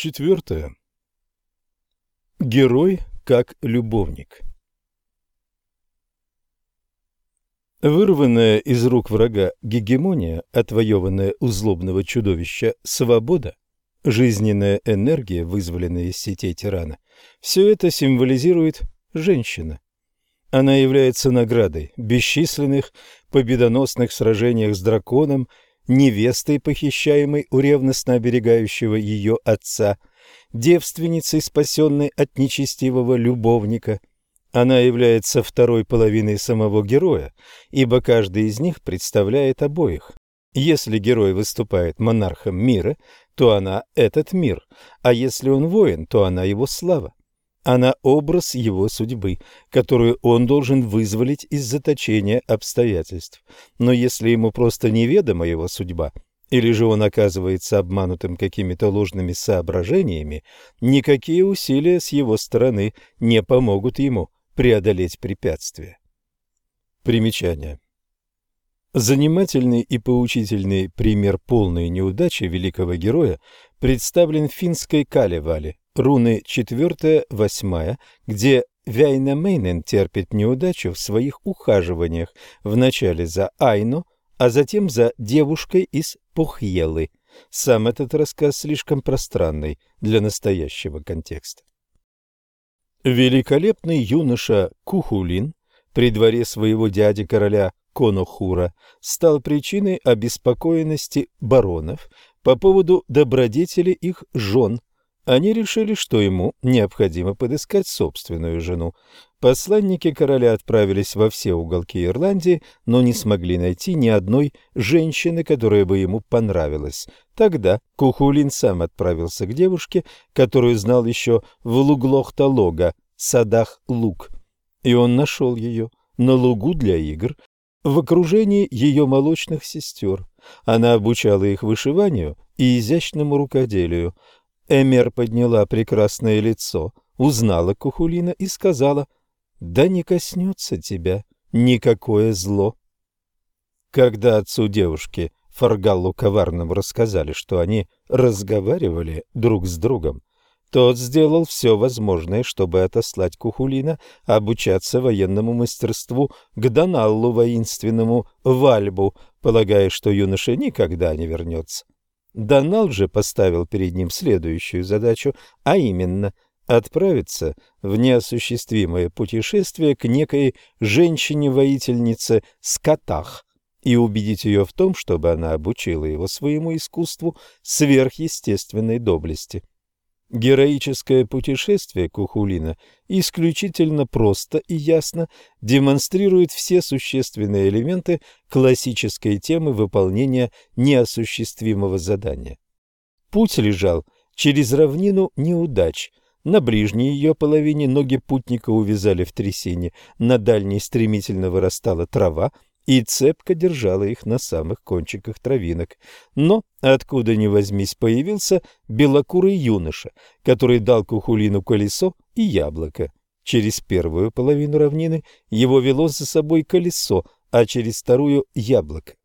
Четвертое. Герой как любовник. Вырванная из рук врага гегемония, отвоеванная у злобного чудовища свобода, жизненная энергия, вызволенная из сетей тирана, все это символизирует женщина. Она является наградой бесчисленных победоносных сражениях с драконом невестой, похищаемой у ревностно оберегающего ее отца, девственницей, спасенной от нечестивого любовника. Она является второй половиной самого героя, ибо каждый из них представляет обоих. Если герой выступает монархом мира, то она – этот мир, а если он воин, то она его слава. Она образ его судьбы, которую он должен вызволить из заточения обстоятельств. Но если ему просто неведома его судьба, или же он оказывается обманутым какими-то ложными соображениями, никакие усилия с его стороны не помогут ему преодолеть препятствия. Примечание. Занимательный и поучительный пример полной неудачи великого героя представлен в финской Калевале, руны 4-8, где Вяйнамейнен терпит неудачу в своих ухаживаниях вначале за Айно, а затем за девушкой из Пухьелы. Сам этот рассказ слишком пространный для настоящего контекста. Великолепный юноша Кухулин при дворе своего дяди короля Конохура стал причиной обеспокоенности баронов по поводу добродетели их жен, они решили, что ему необходимо подыскать собственную жену. Посланники короля отправились во все уголки Ирландии, но не смогли найти ни одной женщины, которая бы ему понравилась. Тогда Кухулин сам отправился к девушке, которую знал еще в Луглох-Талога, садах Луг. И он нашел ее на лугу для игр, в окружении ее молочных сестер. Она обучала их вышиванию и изящному рукоделию. Эмер подняла прекрасное лицо, узнала Кухулина и сказала, «Да не коснется тебя никакое зло». Когда отцу девушки Фаргаллу коварным рассказали, что они разговаривали друг с другом, тот сделал все возможное, чтобы отослать Кухулина обучаться военному мастерству к Доналлу воинственному Вальбу, полагая, что юноша никогда не вернется. Донал же поставил перед ним следующую задачу, а именно отправиться в неосуществимое путешествие к некой женщине-воительнице Скотах и убедить ее в том, чтобы она обучила его своему искусству сверхъестественной доблести. Героическое путешествие Кухулина исключительно просто и ясно демонстрирует все существенные элементы классической темы выполнения неосуществимого задания. Путь лежал через равнину неудач. На ближней ее половине ноги путника увязали в трясине, на дальней стремительно вырастала трава, и цепко держала их на самых кончиках травинок. Но, откуда ни возьмись, появился белокурый юноша, который дал Кухулину колесо и яблоко. Через первую половину равнины его вело за собой колесо, а через вторую — яблоко.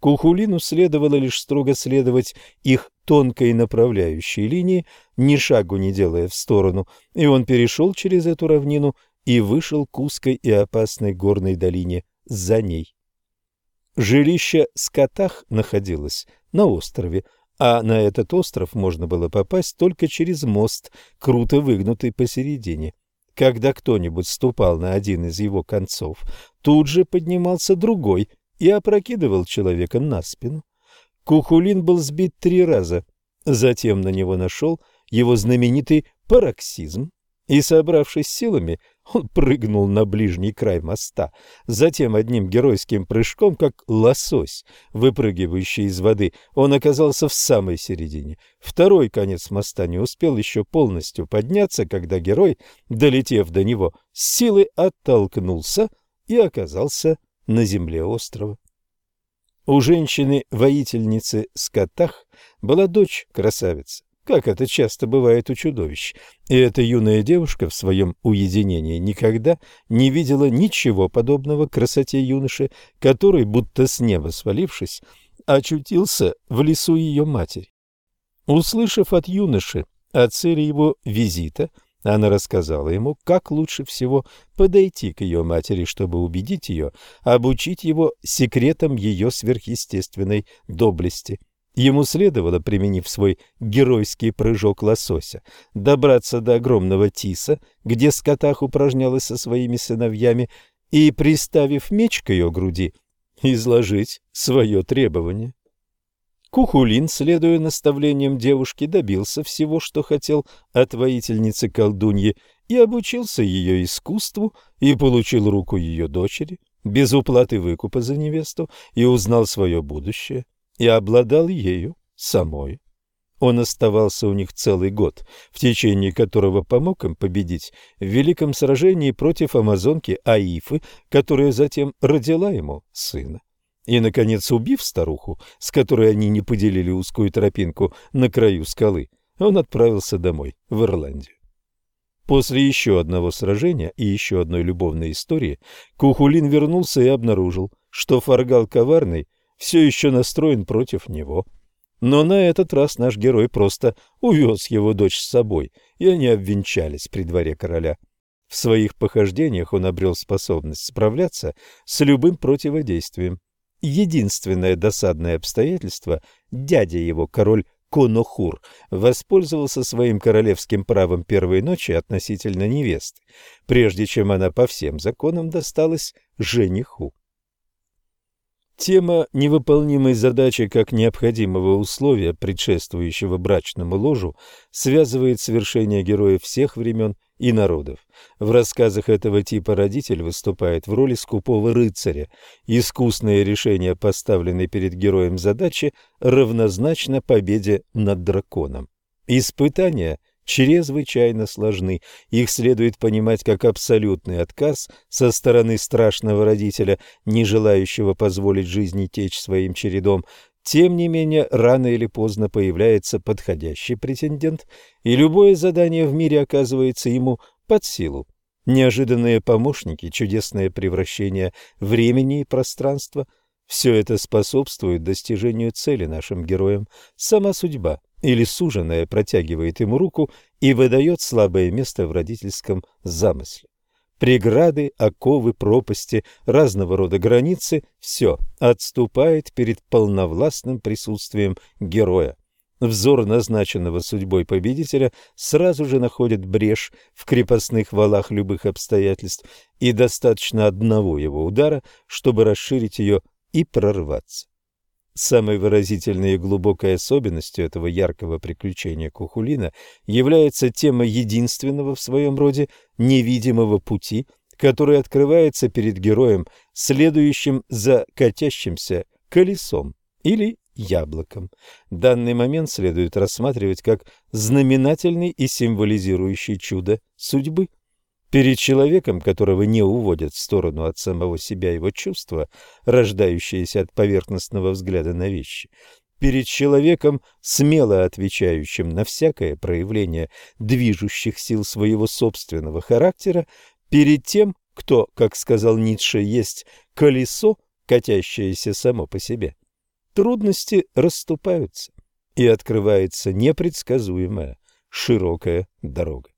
Кухулину следовало лишь строго следовать их тонкой направляющей линии, ни шагу не делая в сторону, и он перешел через эту равнину и вышел к узкой и опасной горной долине за ней. Жилище Скотах находилось на острове, а на этот остров можно было попасть только через мост, круто выгнутый посередине. Когда кто-нибудь ступал на один из его концов, тут же поднимался другой и опрокидывал человека на спину. Кухулин был сбит три раза, затем на него нашел его знаменитый пароксизм, и, собравшись силами, он прыгнул на ближний край моста. Затем одним геройским прыжком, как лосось, выпрыгивающий из воды, он оказался в самой середине. Второй конец моста не успел еще полностью подняться, когда герой, долетев до него, с силой оттолкнулся и оказался на земле острова. У женщины-воительницы Скотах была дочь красавица как это часто бывает у чудовищ. И эта юная девушка в своем уединении никогда не видела ничего подобного красоте юноши, который, будто с неба свалившись, очутился в лесу ее матери. Услышав от юноши О цели его визита она рассказала ему, как лучше всего подойти к ее матери, чтобы убедить ее, обучить его секретам ее сверхъестественной доблести. Ему следовало, применив свой геройский прыжок лосося, добраться до огромного тиса, где скотах упражнялась со своими сыновьями, и, приставив меч к ее груди, изложить свое требование. Кухулин, следуя наставлениям девушки, добился всего, что хотел от воительницы-колдуньи, и обучился ее искусству, и получил руку ее дочери, без уплаты выкупа за невесту, и узнал свое будущее, и обладал ею самой. Он оставался у них целый год, в течение которого помог им победить в великом сражении против амазонки Аифы, которая затем родила ему сына. И, наконец, убив старуху, с которой они не поделили узкую тропинку на краю скалы, он отправился домой, в Ирландию. После еще одного сражения и еще одной любовной истории Кухулин вернулся и обнаружил, что Фаргал Коварный все еще настроен против него. Но на этот раз наш герой просто увез его дочь с собой, и они обвенчались при дворе короля. В своих похождениях он обрел способность справляться с любым противодействием. Единственное досадное обстоятельство – дядя его, король Конохур, воспользовался своим королевским правом первой ночи относительно невесты, прежде чем она по всем законам досталась жениху. Тема невыполнимой задачи как необходимого условия, предшествующего брачному ложу, связывает свершение героев всех времен и народов. В рассказах этого типа родитель выступает в роли скупого рыцаря. Искусное решение поставленной перед героем задачи равнозначно победе над драконом. Испытания чрезвычайно сложны. Их следует понимать как абсолютный отказ со стороны страшного родителя, не желающего позволить жизни течь своим чередом, тем не менее, рано или поздно появляется подходящий претендент, и любое задание в мире оказывается ему под силу. Неожиданные помощники, чудесное превращение времени и пространства – все это способствует достижению цели нашим героям. Сама судьба или суженая протягивает ему руку и выдает слабое место в родительском замысле преграды, оковы, пропасти, разного рода границы – все отступает перед полновластным присутствием героя. Взор назначенного судьбой победителя сразу же находит брешь в крепостных валах любых обстоятельств, и достаточно одного его удара, чтобы расширить ее и прорваться. Самой выразительной и глубокой особенностью этого яркого приключения Кухулина является тема единственного в своем роде невидимого пути, который открывается перед героем, следующим за катящимся колесом или яблоком. Данный момент следует рассматривать как знаменательный и символизирующий чудо судьбы. Перед человеком, которого не уводят в сторону от самого себя его чувства, рождающиеся от поверхностного взгляда на вещи, перед человеком, смело отвечающим на всякое проявление движущих сил своего собственного характера, перед тем, кто, как сказал Ницше, есть колесо, катящееся само по себе. Трудности расступаются, и открывается непредсказуемая широкая дорога.